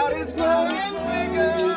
cloud is growing bigger.